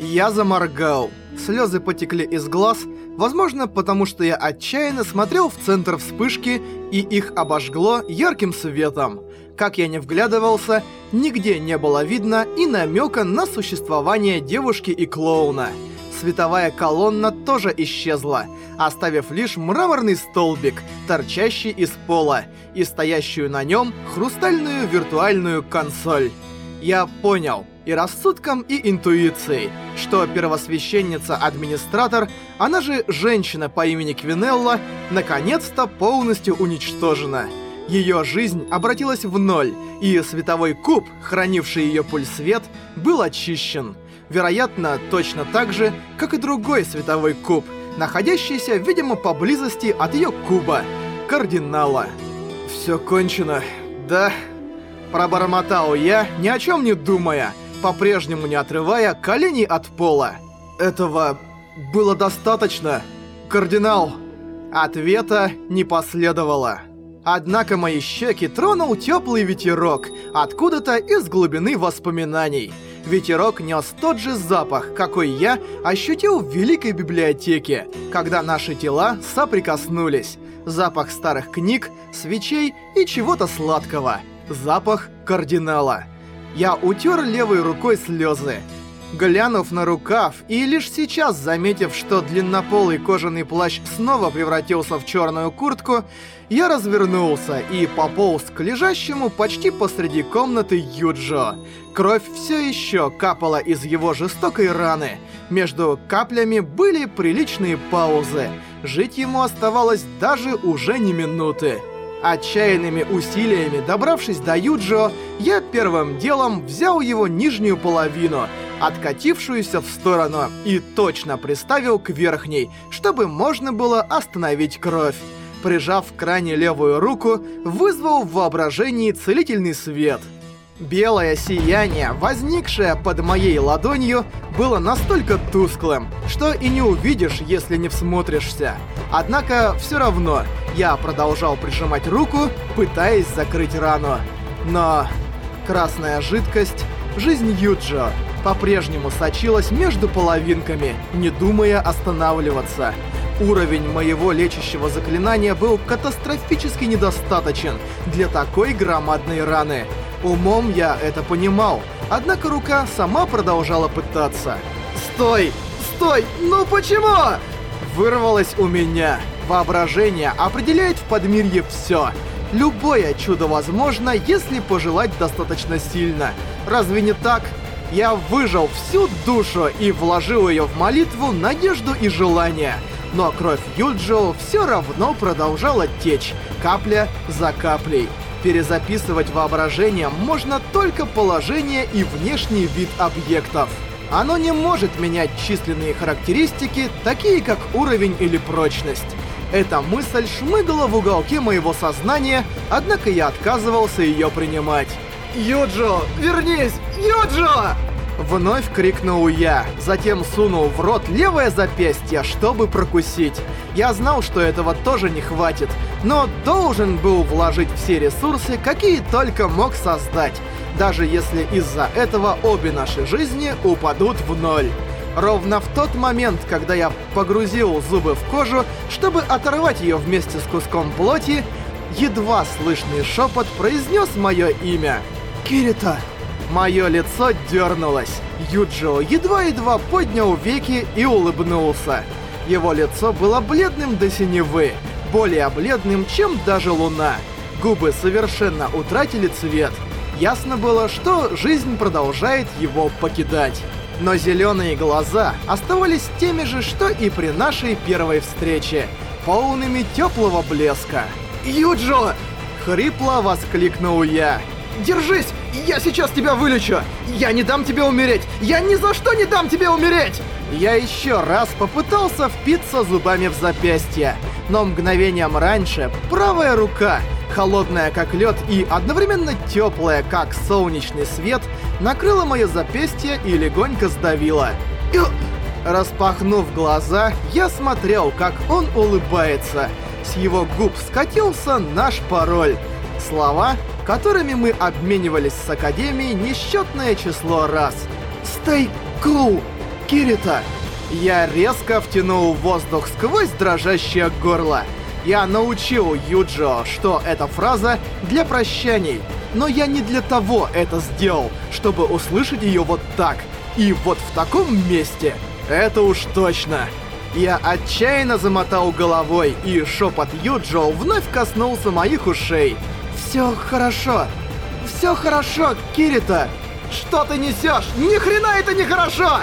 Я заморгал. Слезы потекли из глаз, возможно, потому что я отчаянно смотрел в центр вспышки, и их обожгло ярким светом. Как я не вглядывался, нигде не было видно и намека на существование девушки и клоуна. Световая колонна тоже исчезла, оставив лишь мраморный столбик, торчащий из пола, и стоящую на нем хрустальную виртуальную консоль. Я понял, и рассудком, и интуицией, что первосвященница-администратор, она же женщина по имени Квинелла, наконец-то полностью уничтожена. Ее жизнь обратилась в ноль, и световой куб, хранивший ее пульсвет, был очищен. Вероятно, точно так же, как и другой световой куб, находящийся, видимо, поблизости от ее куба, кардинала. «Все кончено, да?» Пробормотал я, ни о чем не думая, по-прежнему не отрывая коленей от пола. «Этого было достаточно, кардинал!» Ответа не последовало. Однако мои щеки тронул теплый ветерок, откуда-то из глубины воспоминаний. Ветерок нес тот же запах, какой я ощутил в Великой Библиотеке, когда наши тела соприкоснулись. Запах старых книг, свечей и чего-то сладкого. Запах кардинала. Я утер левой рукой слезы. Глянув на рукав и лишь сейчас заметив, что длиннополый кожаный плащ снова превратился в черную куртку, я развернулся и пополз к лежащему почти посреди комнаты Юджо. Кровь все еще капала из его жестокой раны. Между каплями были приличные паузы. Жить ему оставалось даже уже не минуты. Отчаянными усилиями, добравшись до Юджио, я первым делом взял его нижнюю половину, откатившуюся в сторону, и точно приставил к верхней, чтобы можно было остановить кровь. Прижав к кране левую руку, вызвал в воображении целительный свет — Белое сияние, возникшее под моей ладонью, было настолько тусклым, что и не увидишь, если не всмотришься. Однако, все равно, я продолжал прижимать руку, пытаясь закрыть рану. Но красная жидкость, жизнь Юджо, по-прежнему сочилась между половинками, не думая останавливаться. Уровень моего лечащего заклинания был катастрофически недостаточен для такой громадной раны — Умом я это понимал, однако рука сама продолжала пытаться. «Стой! Стой! Ну почему?» Вырвалось у меня. Воображение определяет в подмирье все. Любое чудо возможно, если пожелать достаточно сильно. Разве не так? Я выжил всю душу и вложил ее в молитву, надежду и желание. Но кровь Юджио все равно продолжала течь, капля за каплей. Перезаписывать воображением можно только положение и внешний вид объектов. Оно не может менять численные характеристики, такие как уровень или прочность. Эта мысль шмыгала в уголке моего сознания, однако я отказывался ее принимать. «Юджо, вернись! Юджо!» Вновь крикнул я, затем сунул в рот левое запястье, чтобы прокусить. Я знал, что этого тоже не хватит, но должен был вложить все ресурсы, какие только мог создать, даже если из-за этого обе наши жизни упадут в ноль. Ровно в тот момент, когда я погрузил зубы в кожу, чтобы оторвать ее вместе с куском плоти, едва слышный шепот произнес мое имя. «Кирита!» Мое лицо дернулось. Юджио едва-едва поднял веки и улыбнулся. Его лицо было бледным до синевы, более бледным, чем даже луна. Губы совершенно утратили цвет. Ясно было, что жизнь продолжает его покидать. Но зеленые глаза оставались теми же, что и при нашей первой встрече, полными теплого блеска. «Юджо!» — хрипло воскликнул я. «Держись! Я сейчас тебя вылечу! Я не дам тебе умереть! Я ни за что не дам тебе умереть!» Я еще раз попытался впиться зубами в запястье, но мгновением раньше правая рука, холодная как лед и одновременно теплая как солнечный свет, накрыла мое запястье и легонько сдавила. Распахнув глаза, я смотрел, как он улыбается. С его губ скатился наш пароль. Слова, которыми мы обменивались с Академией несчетное число раз. «Stay cool!» Кирита!» Я резко втянул воздух сквозь дрожащее горло. Я научил Юджио, что эта фраза для прощаний, но я не для того это сделал, чтобы услышать ее вот так. И вот в таком месте. Это уж точно. Я отчаянно замотал головой, и шепот Юджио вновь коснулся моих ушей. «Все хорошо. Все хорошо, Кирита!» «Что ты несешь? Ни хрена это не хорошо!»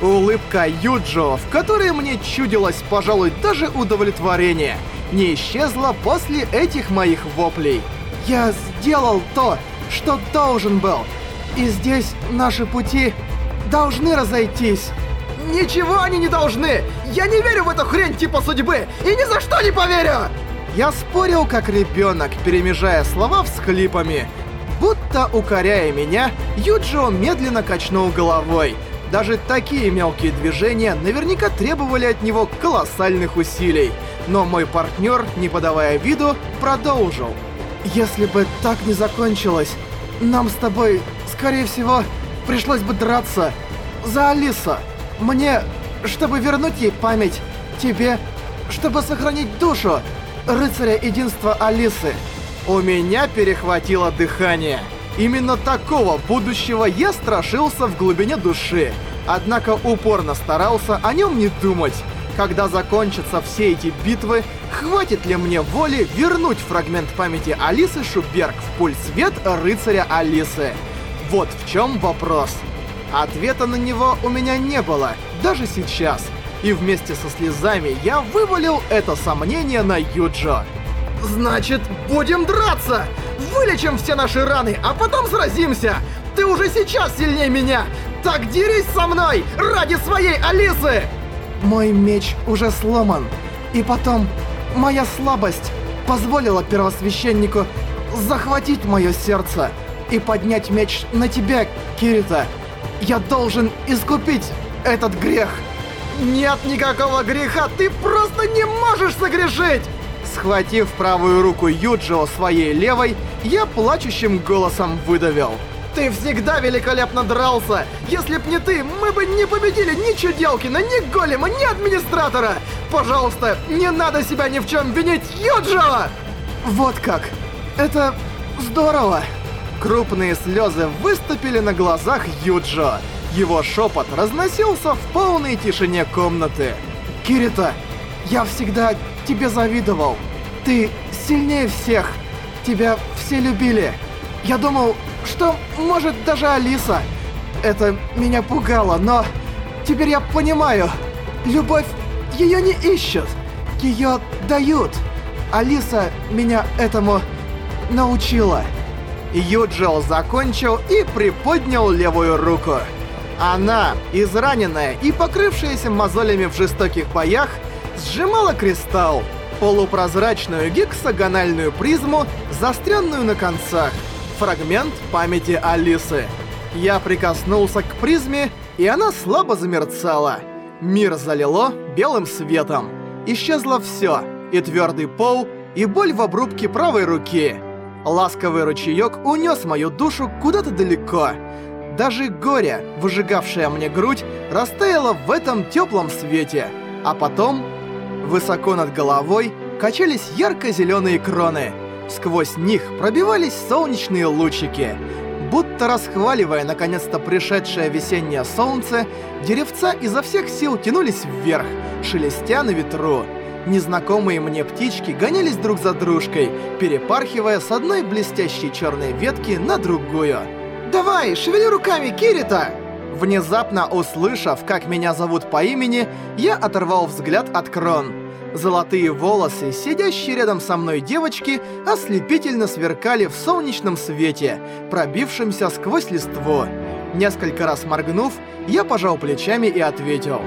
Улыбка Юджио, в которой мне чудилось, пожалуй, даже удовлетворение, не исчезла после этих моих воплей. Я сделал то, что должен был. И здесь наши пути должны разойтись. Ничего они не должны! Я не верю в эту хрень типа судьбы и ни за что не поверю! Я спорил как ребенок, перемежая слова всхлипами. Будто укоряя меня, Юджио медленно качнул головой. Даже такие мелкие движения наверняка требовали от него колоссальных усилий. Но мой партнер, не подавая виду, продолжил. «Если бы так не закончилось, нам с тобой, скорее всего, пришлось бы драться. За Алиса. Мне, чтобы вернуть ей память. Тебе, чтобы сохранить душу. Рыцаря единства Алисы». У меня перехватило дыхание. Именно такого будущего я страшился в глубине души. Однако упорно старался о нем не думать. Когда закончатся все эти битвы, хватит ли мне воли вернуть фрагмент памяти Алисы Шуберг в пульс свет рыцаря Алисы? Вот в чем вопрос. Ответа на него у меня не было, даже сейчас. И вместе со слезами я вывалил это сомнение на Юджо. «Значит, будем драться! Вылечим все наши раны, а потом сразимся! Ты уже сейчас сильнее меня! Так дерись со мной! Ради своей Алисы!» Мой меч уже сломан. И потом, моя слабость позволила первосвященнику захватить мое сердце и поднять меч на тебя, Кирита. Я должен искупить этот грех. Нет никакого греха, ты просто не можешь согрешить! Схватив правую руку Юджио своей левой, я плачущим голосом выдавил. Ты всегда великолепно дрался! Если б не ты, мы бы не победили ни Чуделкина, ни Голема, ни Администратора! Пожалуйста, не надо себя ни в чем винить, Юджио! Вот как! Это здорово! Крупные слезы выступили на глазах Юджо. Его шепот разносился в полной тишине комнаты. «Кирита, я всегда тебе завидовал. Ты сильнее всех. Тебя все любили. Я думал, что может даже Алиса. Это меня пугало, но теперь я понимаю. Любовь ее не ищут. Ее дают. Алиса меня этому научила. Юджил закончил и приподнял левую руку. Она, израненная и покрывшаяся мозолями в жестоких боях, сжимала кристалл, полупрозрачную гексагональную призму, заостренную на концах, фрагмент памяти Алисы. Я прикоснулся к призме, и она слабо замерцала. Мир залило белым светом. Исчезло все, и твердый пол, и боль в обрубке правой руки. Ласковый ручеек унес мою душу куда-то далеко. Даже горе, выжигавшее мне грудь, растаяло в этом теплом свете. А потом Высоко над головой качались ярко-зеленые кроны. Сквозь них пробивались солнечные лучики. Будто расхваливая наконец-то пришедшее весеннее солнце, деревца изо всех сил тянулись вверх, шелестя на ветру. Незнакомые мне птички гонялись друг за дружкой, перепархивая с одной блестящей черной ветки на другую. «Давай, шевели руками, Кирита!» Внезапно услышав, как меня зовут по имени, я оторвал взгляд от крон. Золотые волосы, сидящие рядом со мной девочки, ослепительно сверкали в солнечном свете, пробившемся сквозь листву. Несколько раз моргнув, я пожал плечами и ответил.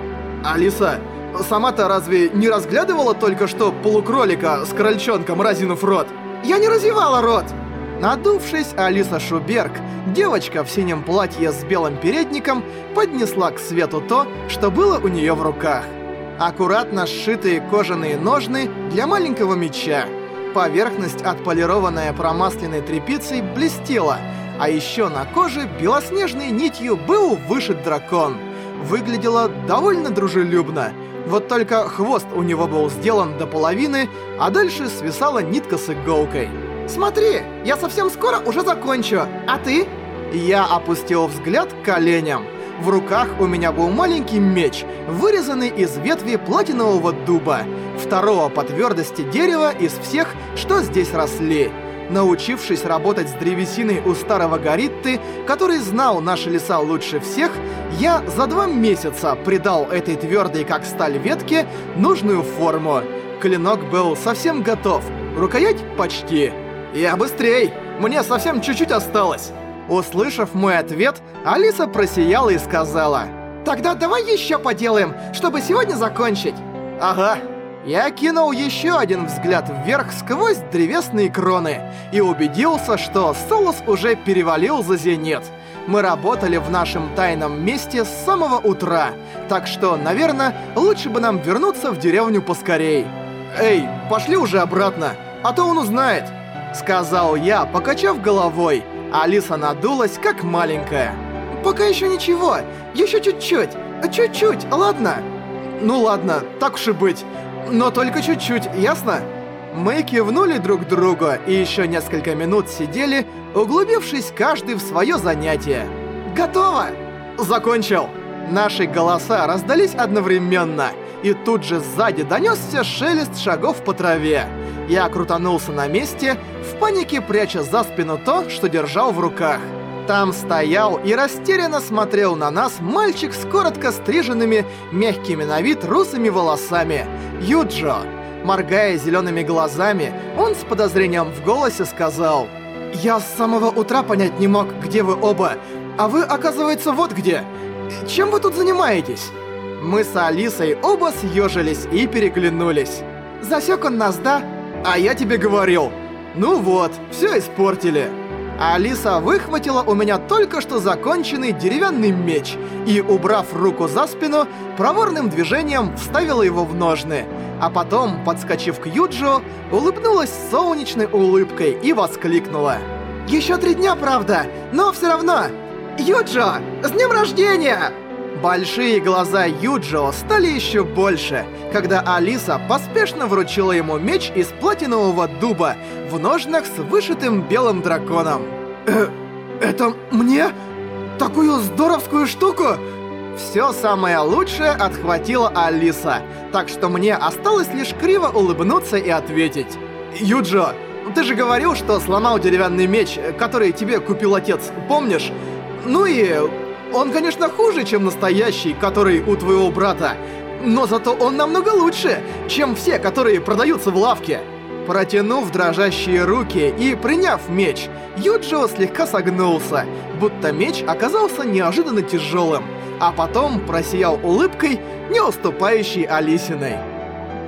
«Алиса, сама-то разве не разглядывала только что полукролика с крольчонком, разинув рот? Я не развивала рот!» Надувшись, Алиса Шуберг, девочка в синем платье с белым передником, поднесла к свету то, что было у нее в руках. Аккуратно сшитые кожаные ножны для маленького меча. Поверхность, отполированная промасленной тряпицей, блестела, а еще на коже белоснежной нитью был вышит дракон. выглядела довольно дружелюбно. Вот только хвост у него был сделан до половины, а дальше свисала нитка с иголкой. «Смотри, я совсем скоро уже закончу, а ты?» Я опустил взгляд к коленям. В руках у меня был маленький меч, вырезанный из ветви платинового дуба, второго по твердости дерева из всех, что здесь росли. Научившись работать с древесиной у старого Горитты, который знал наши леса лучше всех, я за два месяца придал этой твердой как сталь ветке нужную форму. Клинок был совсем готов, рукоять почти. «Я быстрей! Мне совсем чуть-чуть осталось!» Услышав мой ответ, Алиса просияла и сказала, «Тогда давай еще поделаем, чтобы сегодня закончить». «Ага». Я кинул еще один взгляд вверх сквозь древесные кроны и убедился, что Солус уже перевалил за зенит. Мы работали в нашем тайном месте с самого утра, так что, наверное, лучше бы нам вернуться в деревню поскорей. «Эй, пошли уже обратно, а то он узнает», — сказал я, покачав головой. Алиса надулась, как маленькая. «Пока еще ничего, еще чуть-чуть, чуть-чуть, ладно?» «Ну ладно, так уж и быть, но только чуть-чуть, ясно?» Мы кивнули друг другу и еще несколько минут сидели, углубившись каждый в свое занятие. «Готово!» «Закончил!» Наши голоса раздались одновременно, и тут же сзади донесся шелест шагов по траве. Я крутанулся на месте, в панике пряча за спину то, что держал в руках. Там стоял и растерянно смотрел на нас мальчик с коротко стриженными, мягкими на вид русыми волосами. Юджо. Моргая зелеными глазами, он с подозрением в голосе сказал «Я с самого утра понять не мог, где вы оба, а вы, оказывается, вот где. Чем вы тут занимаетесь?» Мы с Алисой оба съежились и переглянулись. «Засек он нас, да?» «А я тебе говорил!» «Ну вот, все испортили!» Алиса выхватила у меня только что законченный деревянный меч и, убрав руку за спину, проворным движением вставила его в ножны, а потом, подскочив к Юджио, улыбнулась солнечной улыбкой и воскликнула. «Еще три дня, правда, но все равно! Юджио, с днем рождения!» Большие глаза Юджио стали еще больше, когда Алиса поспешно вручила ему меч из платинового дуба в ножнах с вышитым белым драконом. «Э, это мне? Такую здоровскую штуку?» Все самое лучшее отхватила Алиса, так что мне осталось лишь криво улыбнуться и ответить. «Юджо, ты же говорил, что сломал деревянный меч, который тебе купил отец, помнишь? Ну и он, конечно, хуже, чем настоящий, который у твоего брата, но зато он намного лучше, чем все, которые продаются в лавке. Протянув дрожащие руки и приняв меч, Юджио слегка согнулся, будто меч оказался неожиданно тяжелым, а потом просиял улыбкой, не уступающей Алисиной.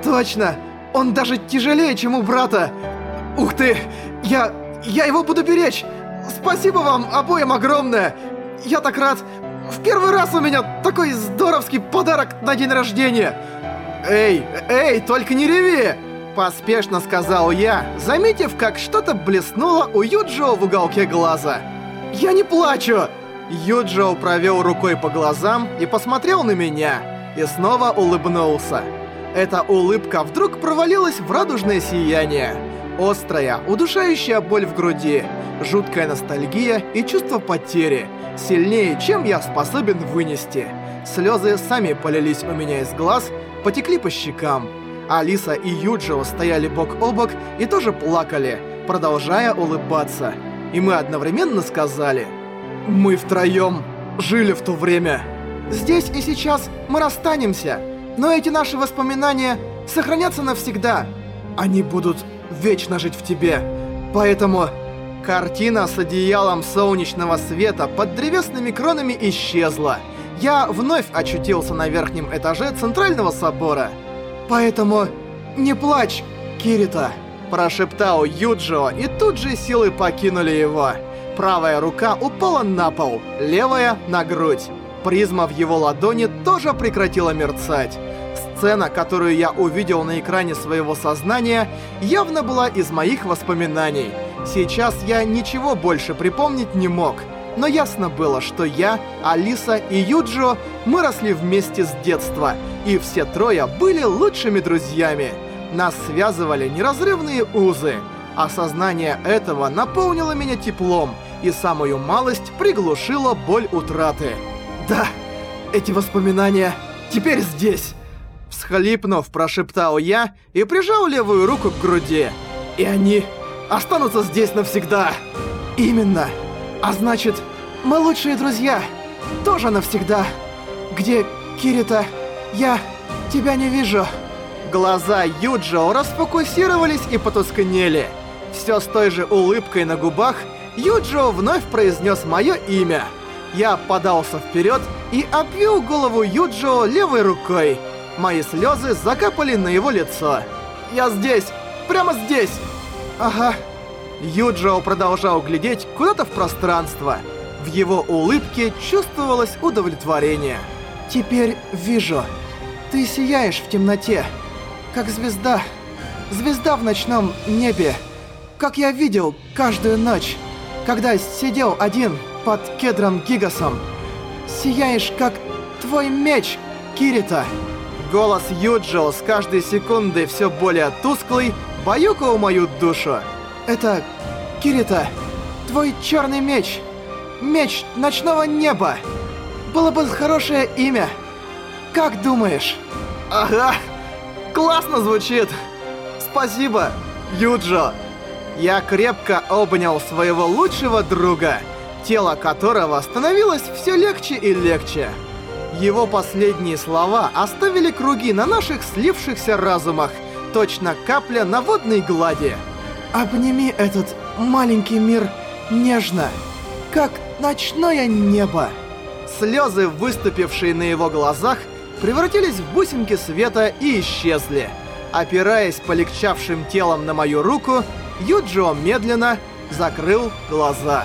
«Точно! Он даже тяжелее, чем у брата! Ух ты! Я... я его буду беречь! Спасибо вам обоим огромное! Я так рад! В первый раз у меня такой здоровский подарок на день рождения! Эй, эй, только не реви! Поспешно сказал я, заметив, как что-то блеснуло у Юджио в уголке глаза. «Я не плачу!» Юджио провел рукой по глазам и посмотрел на меня, и снова улыбнулся. Эта улыбка вдруг провалилась в радужное сияние. Острая, удушающая боль в груди, жуткая ностальгия и чувство потери — сильнее, чем я способен вынести. Слезы сами полились у меня из глаз, потекли по щекам. Алиса и Юджио стояли бок о бок и тоже плакали, продолжая улыбаться. И мы одновременно сказали «Мы втроем жили в то время». Здесь и сейчас мы расстанемся, но эти наши воспоминания сохранятся навсегда. Они будут вечно жить в тебе. Поэтому Картина с одеялом солнечного света под древесными кронами исчезла. Я вновь очутился на верхнем этаже Центрального собора. «Поэтому не плачь, Кирита!» Прошептал Юджио, и тут же силы покинули его. Правая рука упала на пол, левая — на грудь. Призма в его ладони тоже прекратила мерцать. Сцена, которую я увидел на экране своего сознания, явно была из моих воспоминаний — Сейчас я ничего больше припомнить не мог. но ясно было, что я, Алиса и Юджио мы росли вместе с детства, и все трое были лучшими друзьями. Нас связывали неразрывные узы. Осознание этого наполнило меня теплом, и самую малость приглушило боль утраты. Да, эти воспоминания теперь здесь. Всхлипнув, прошептал я и прижал левую руку к груди. И они останутся здесь навсегда. Именно. А значит, мы лучшие друзья. Тоже навсегда. Где Кирита? Я тебя не вижу. Глаза Юджио расфокусировались и потускнели. Все с той же улыбкой на губах, Юджио вновь произнес мое имя. Я подался вперед и обвил голову Юджио левой рукой. Мои слезы закапали на его лицо. «Я здесь! Прямо здесь!» «Ага». Юджио продолжал глядеть куда-то в пространство. В его улыбке чувствовалось удовлетворение. «Теперь вижу. Ты сияешь в темноте, как звезда. Звезда в ночном небе, как я видел каждую ночь, когда сидел один под кедром Гигасом. Сияешь, как твой меч, Кирита». Голос Юджио с каждой секундой все более тусклый, баюкал мою душу. «Это... Кирита, твой черный меч. Меч ночного неба. Было бы хорошее имя. Как думаешь?» «Ага, классно звучит. Спасибо, Юджо». Я крепко обнял своего лучшего друга, тело которого становилось все легче и легче. Его последние слова оставили круги на наших слившихся разумах, точно капля на водной глади. «Обними этот маленький мир нежно, как ночное небо». Слезы, выступившие на его глазах, превратились в бусинки света и исчезли. Опираясь полегчавшим телом на мою руку, Юджио медленно закрыл глаза.